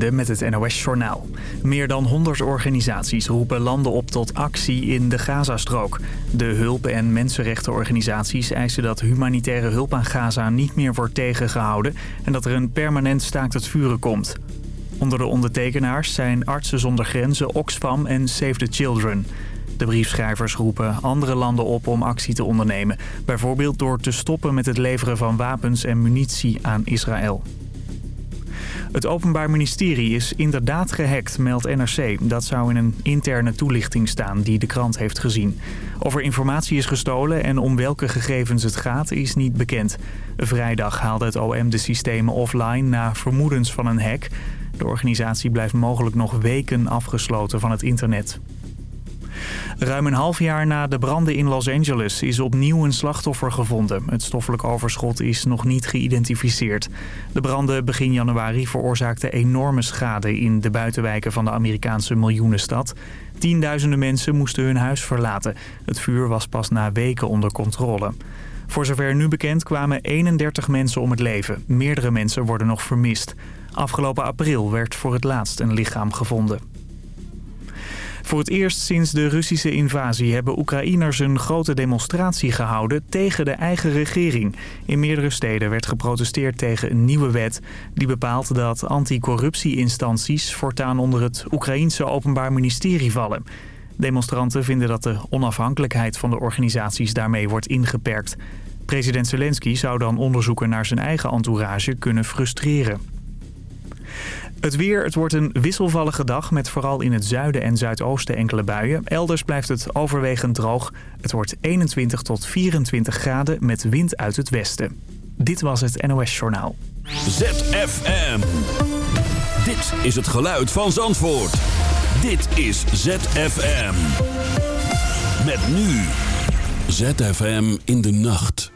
Met het NOS-journaal. Meer dan 100 organisaties roepen landen op tot actie in de Gazastrook. De hulp- en mensenrechtenorganisaties eisen dat humanitaire hulp aan Gaza niet meer wordt tegengehouden... en dat er een permanent staakt het vuren komt. Onder de ondertekenaars zijn Artsen zonder Grenzen, Oxfam en Save the Children... De briefschrijvers roepen andere landen op om actie te ondernemen. Bijvoorbeeld door te stoppen met het leveren van wapens en munitie aan Israël. Het Openbaar Ministerie is inderdaad gehackt, meldt NRC. Dat zou in een interne toelichting staan die de krant heeft gezien. Of er informatie is gestolen en om welke gegevens het gaat is niet bekend. Vrijdag haalde het OM de systemen offline na vermoedens van een hack. De organisatie blijft mogelijk nog weken afgesloten van het internet. Ruim een half jaar na de branden in Los Angeles is opnieuw een slachtoffer gevonden. Het stoffelijk overschot is nog niet geïdentificeerd. De branden begin januari veroorzaakten enorme schade in de buitenwijken van de Amerikaanse miljoenenstad. Tienduizenden mensen moesten hun huis verlaten. Het vuur was pas na weken onder controle. Voor zover nu bekend kwamen 31 mensen om het leven. Meerdere mensen worden nog vermist. Afgelopen april werd voor het laatst een lichaam gevonden. Voor het eerst sinds de Russische invasie hebben Oekraïners een grote demonstratie gehouden tegen de eigen regering. In meerdere steden werd geprotesteerd tegen een nieuwe wet die bepaalt dat anticorruptieinstanties voortaan onder het Oekraïense Openbaar Ministerie vallen. Demonstranten vinden dat de onafhankelijkheid van de organisaties daarmee wordt ingeperkt. President Zelensky zou dan onderzoeken naar zijn eigen entourage kunnen frustreren. Het weer, het wordt een wisselvallige dag met vooral in het zuiden en zuidoosten enkele buien. Elders blijft het overwegend droog. Het wordt 21 tot 24 graden met wind uit het westen. Dit was het NOS Journaal. ZFM. Dit is het geluid van Zandvoort. Dit is ZFM. Met nu. ZFM in de nacht.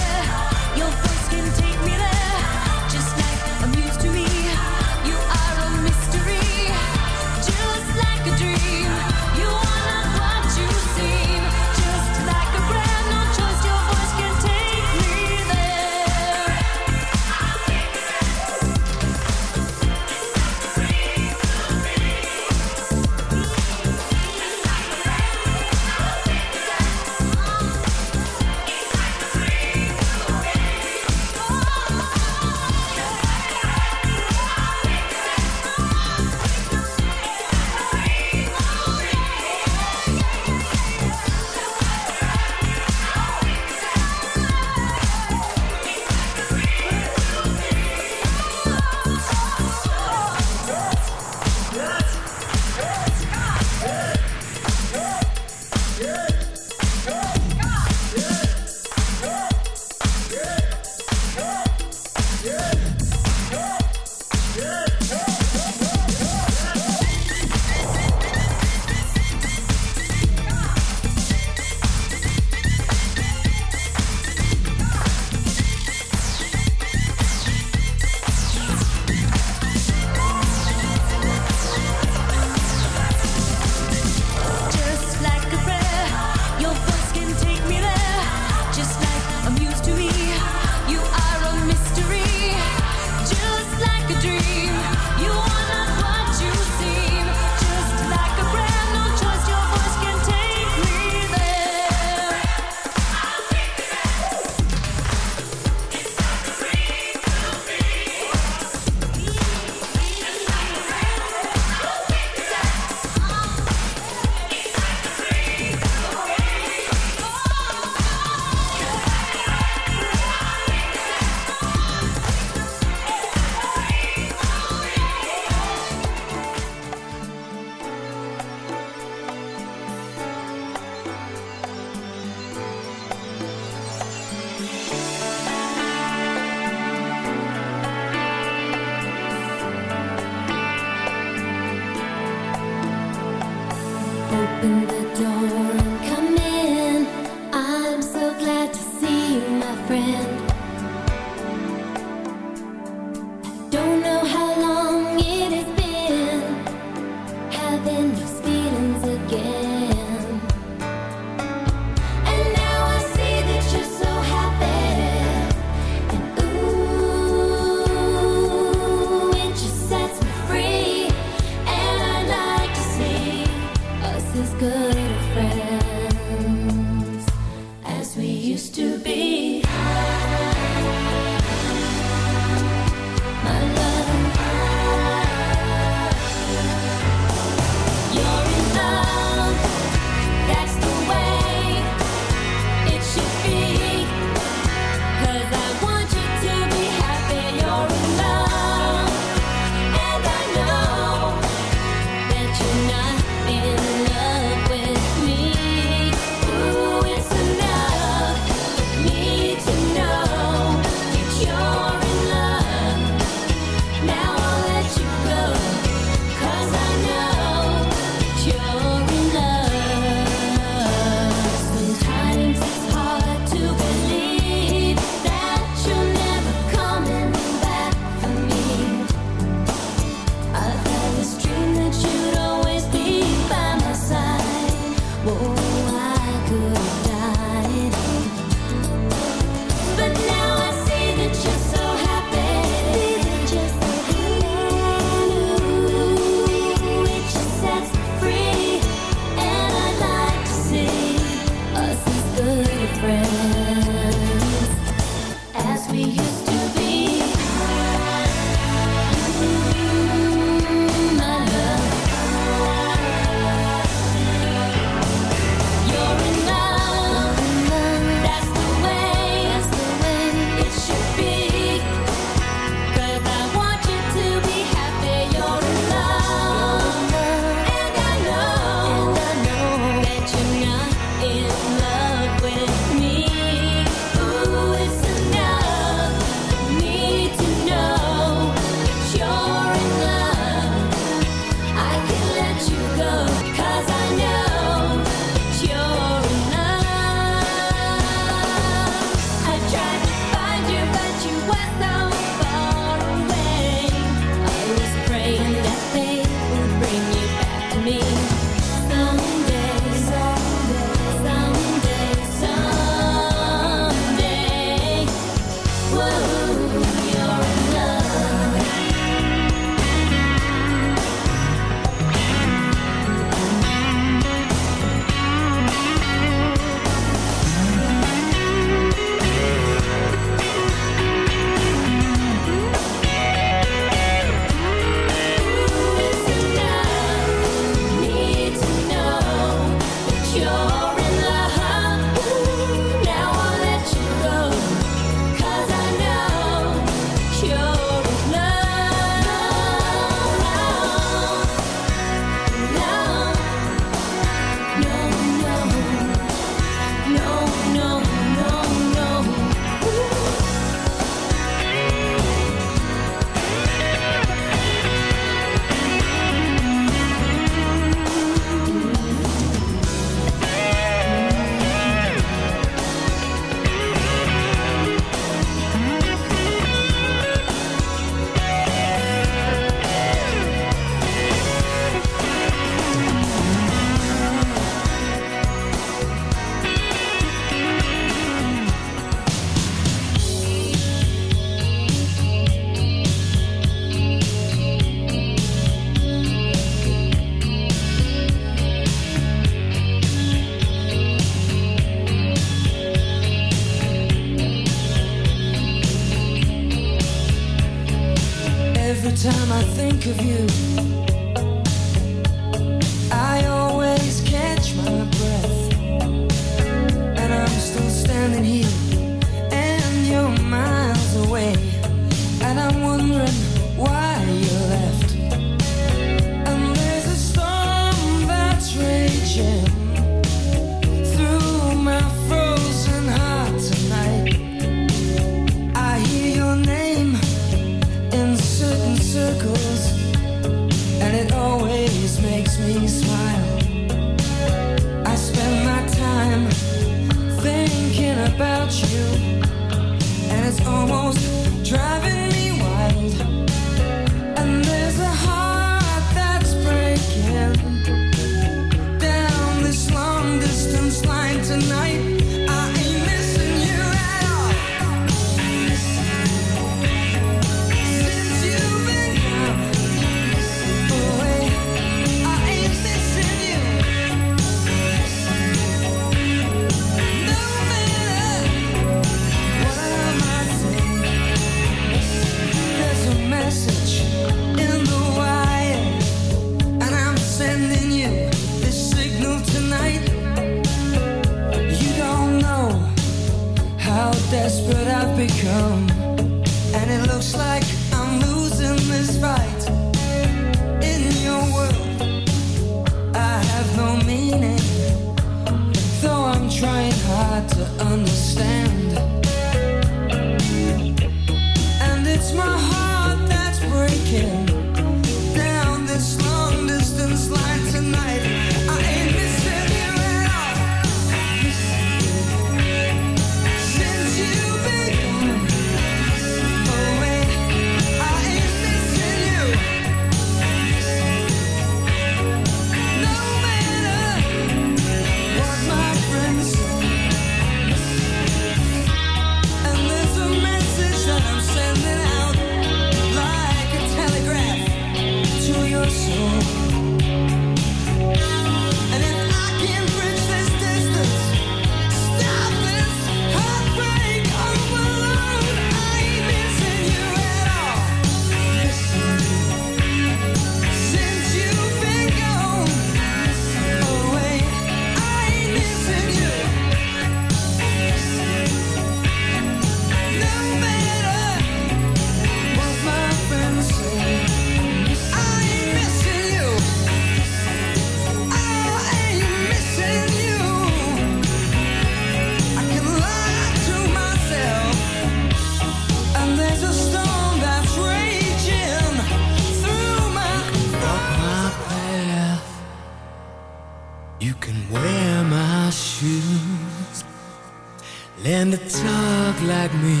at me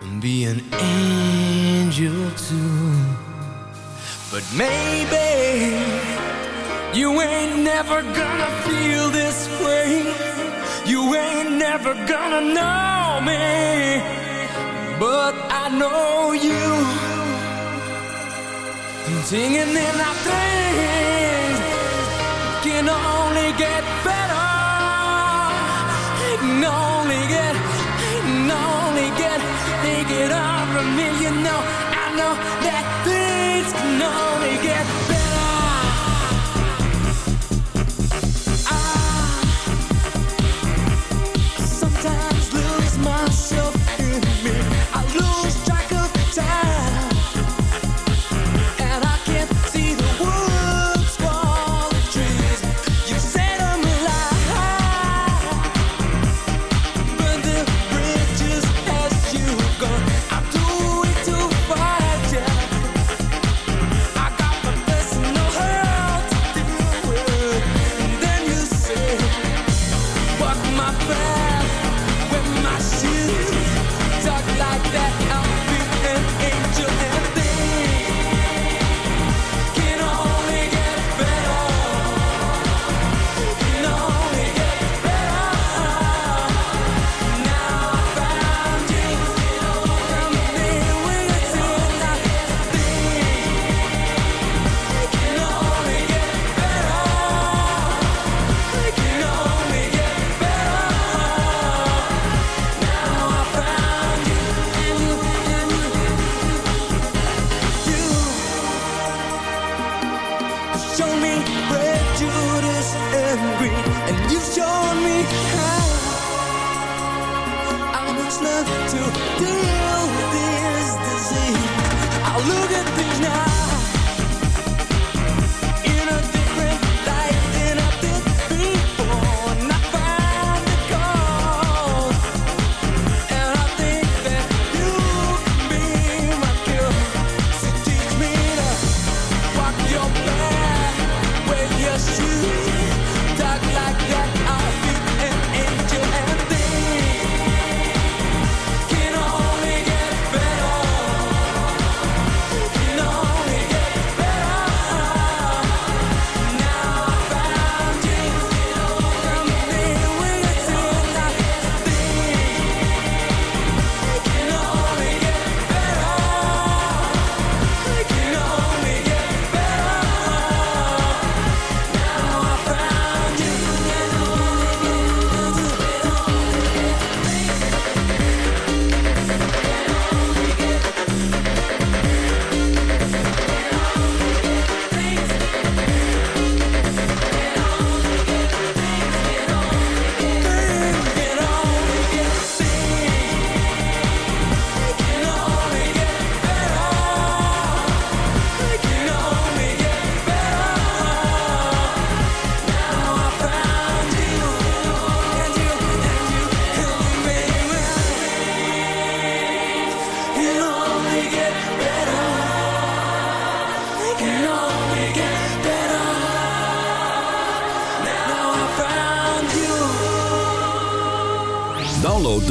and be an angel too. But maybe you ain't never gonna feel this way. You ain't never gonna know me. But I know you. Singing in things can only get better. It can only get get over me, you know I know that things can only get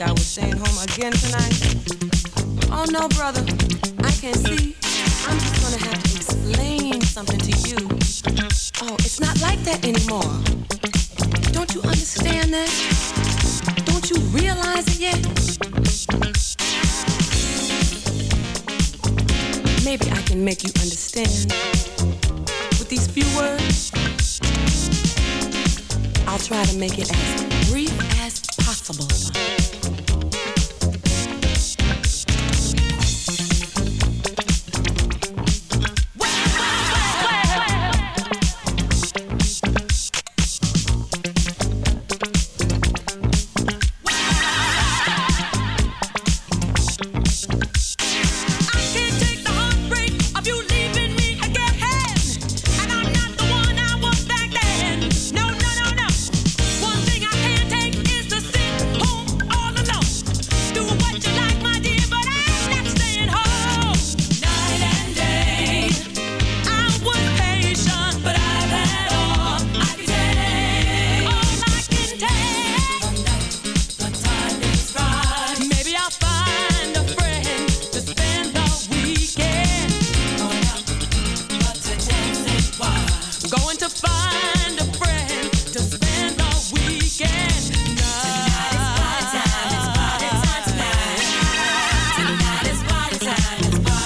think I was staying home again tonight. Oh no, brother.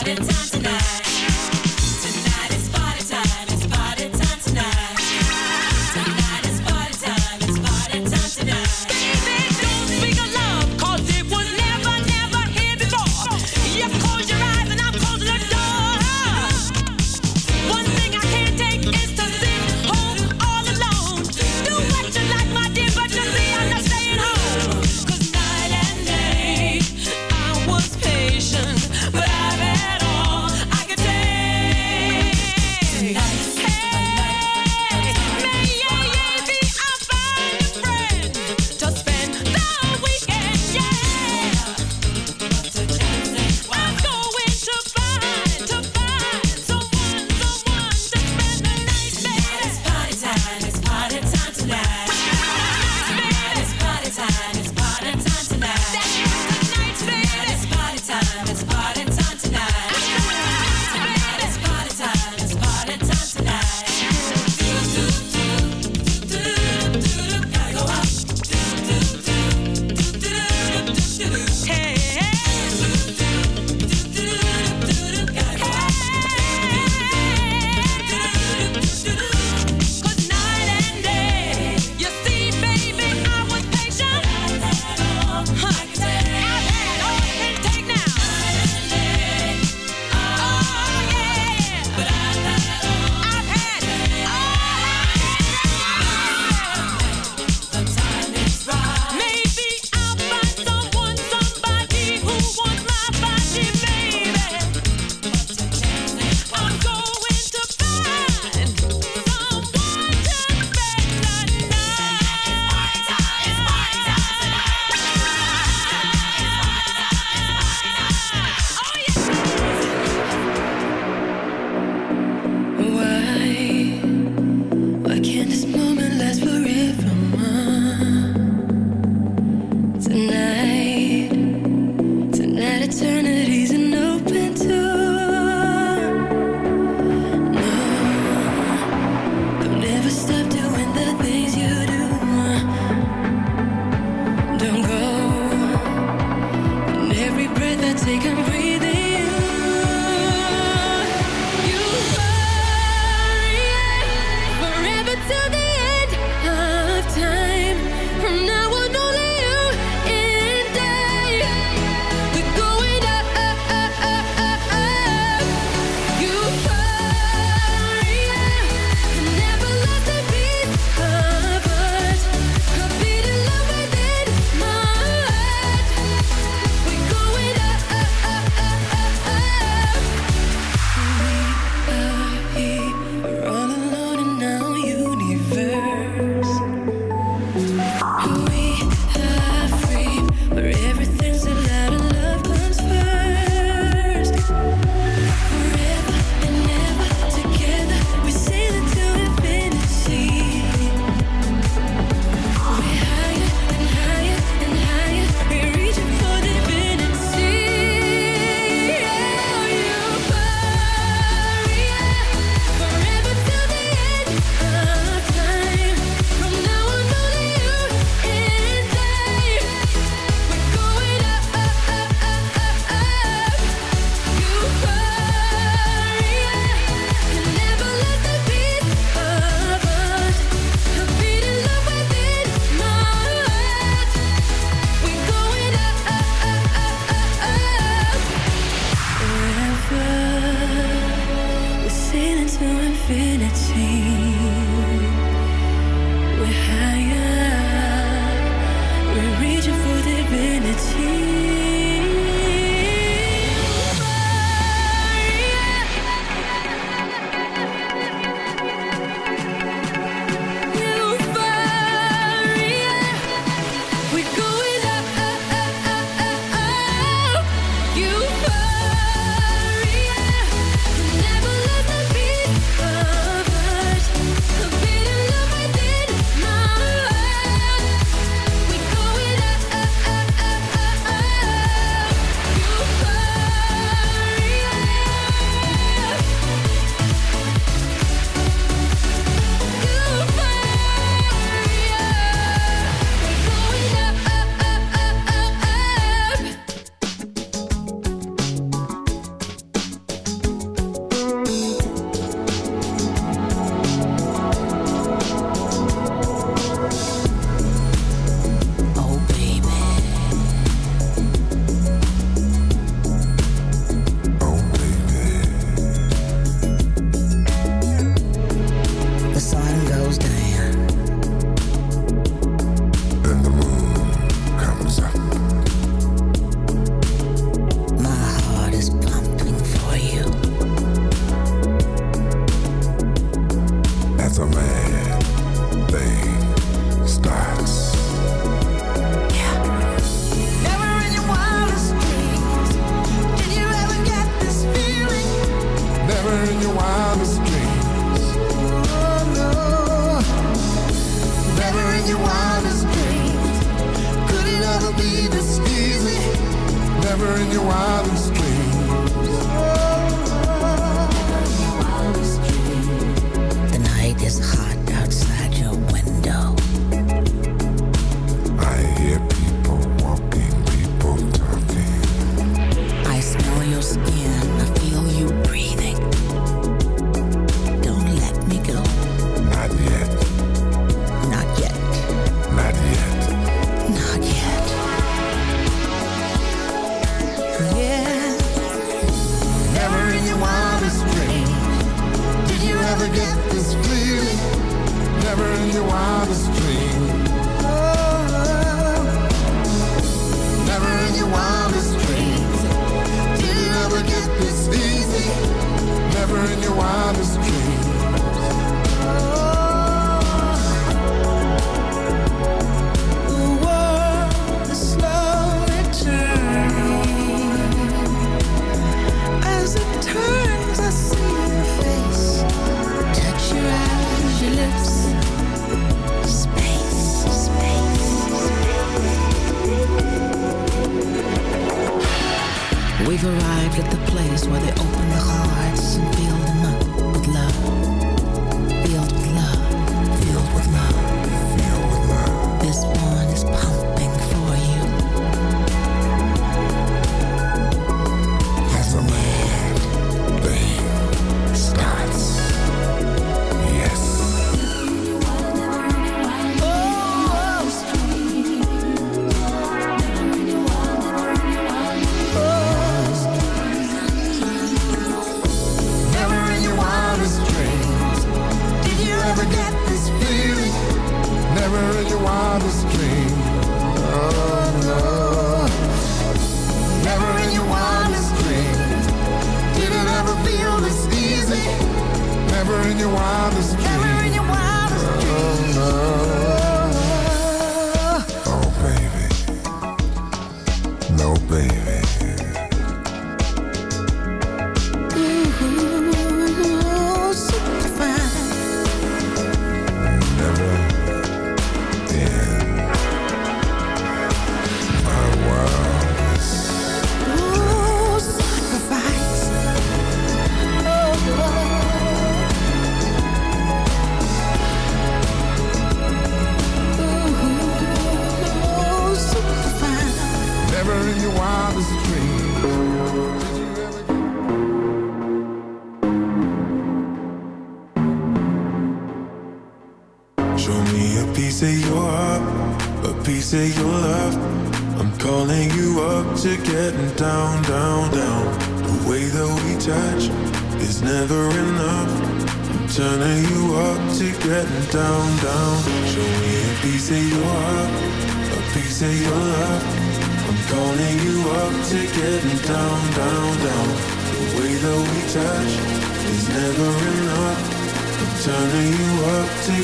Out of time.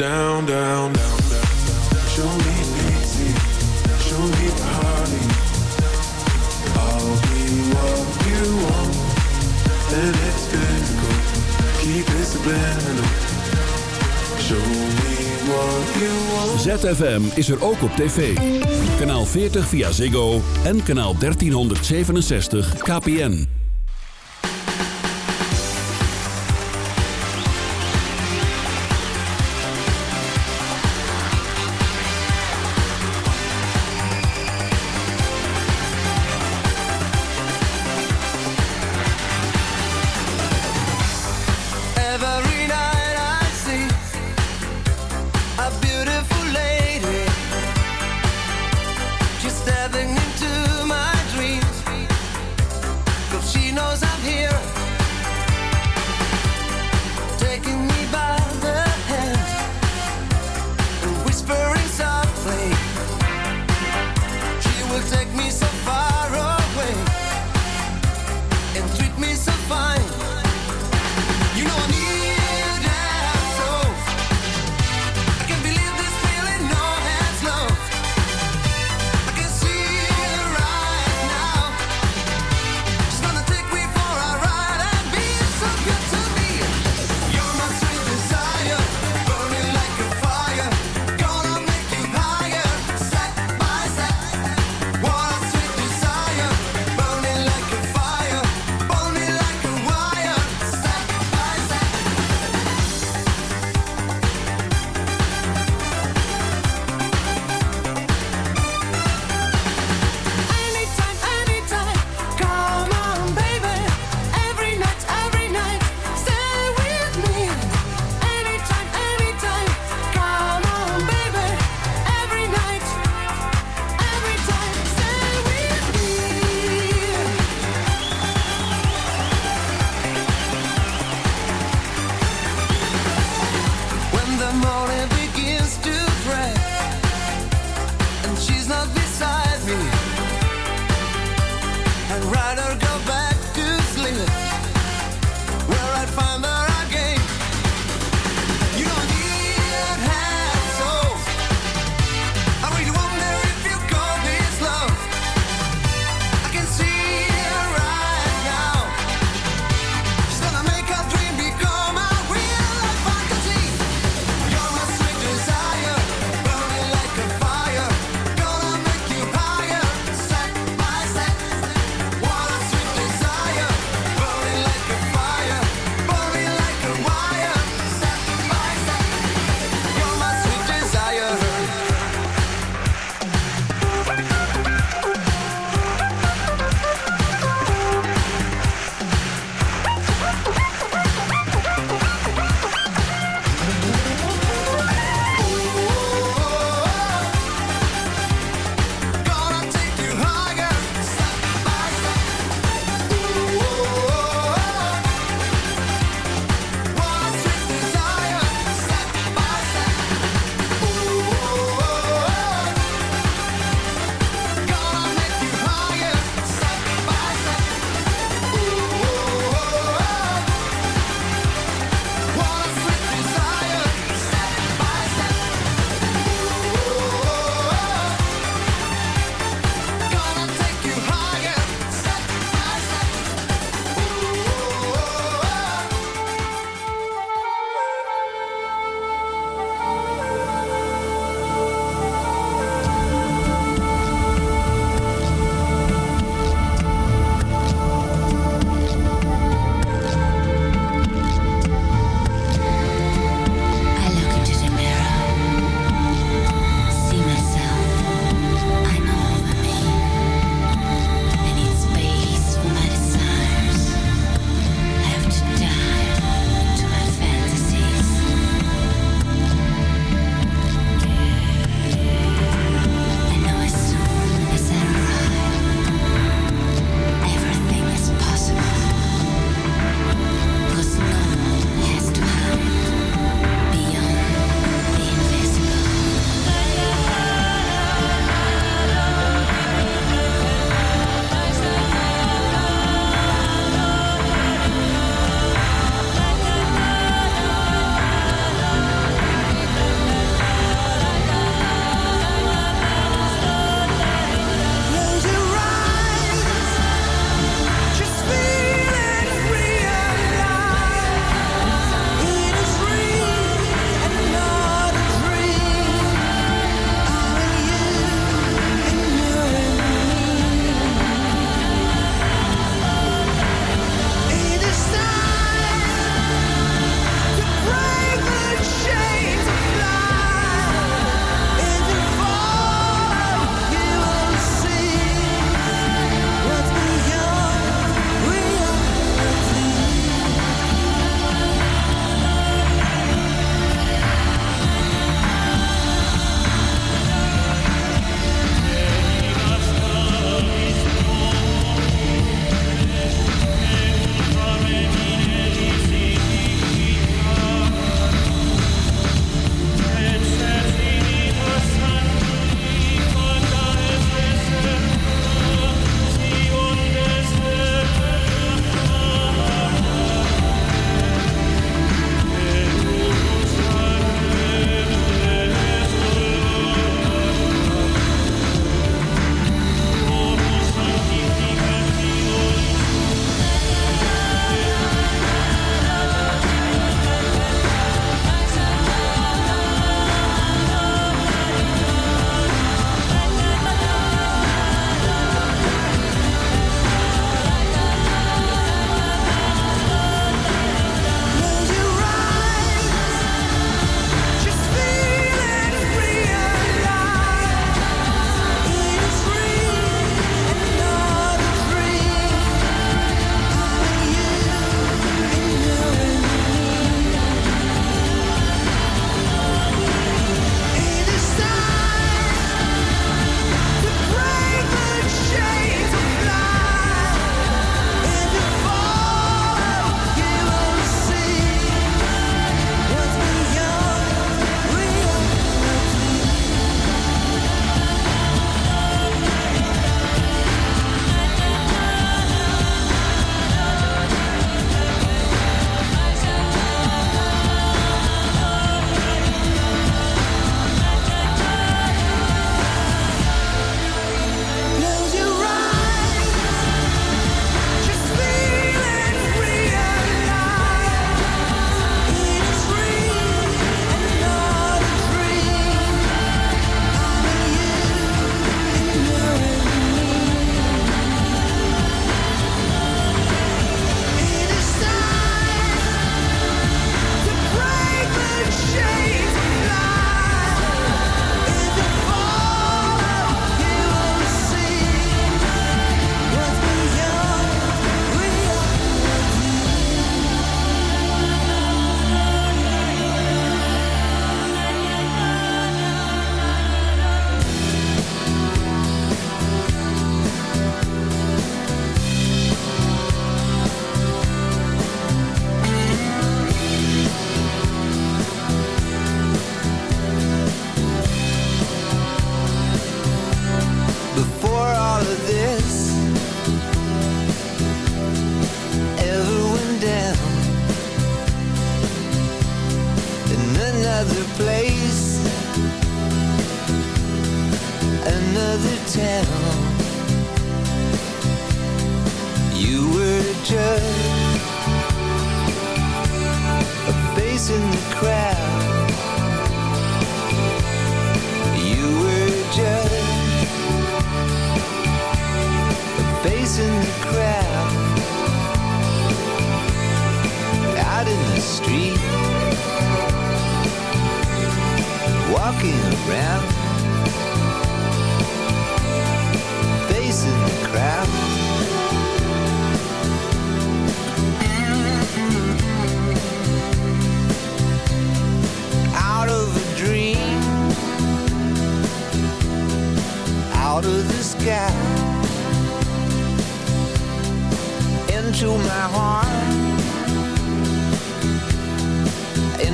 Down, down, down, down. Show me easy, show me party. I'll be what you want, and it's physical. Keep it subliminal. Show me what you want. ZFM is er ook op tv. Kanaal 40 via Ziggo en kanaal 1367 KPN.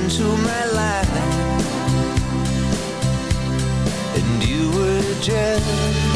Into my life, and you were just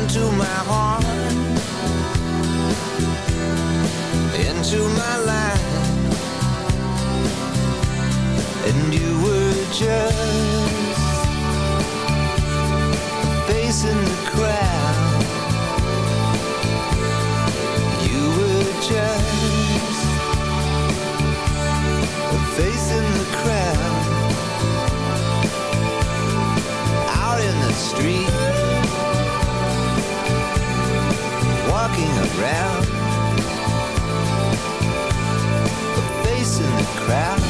into my heart, into my life, and you were just facing around. The face in the crowd.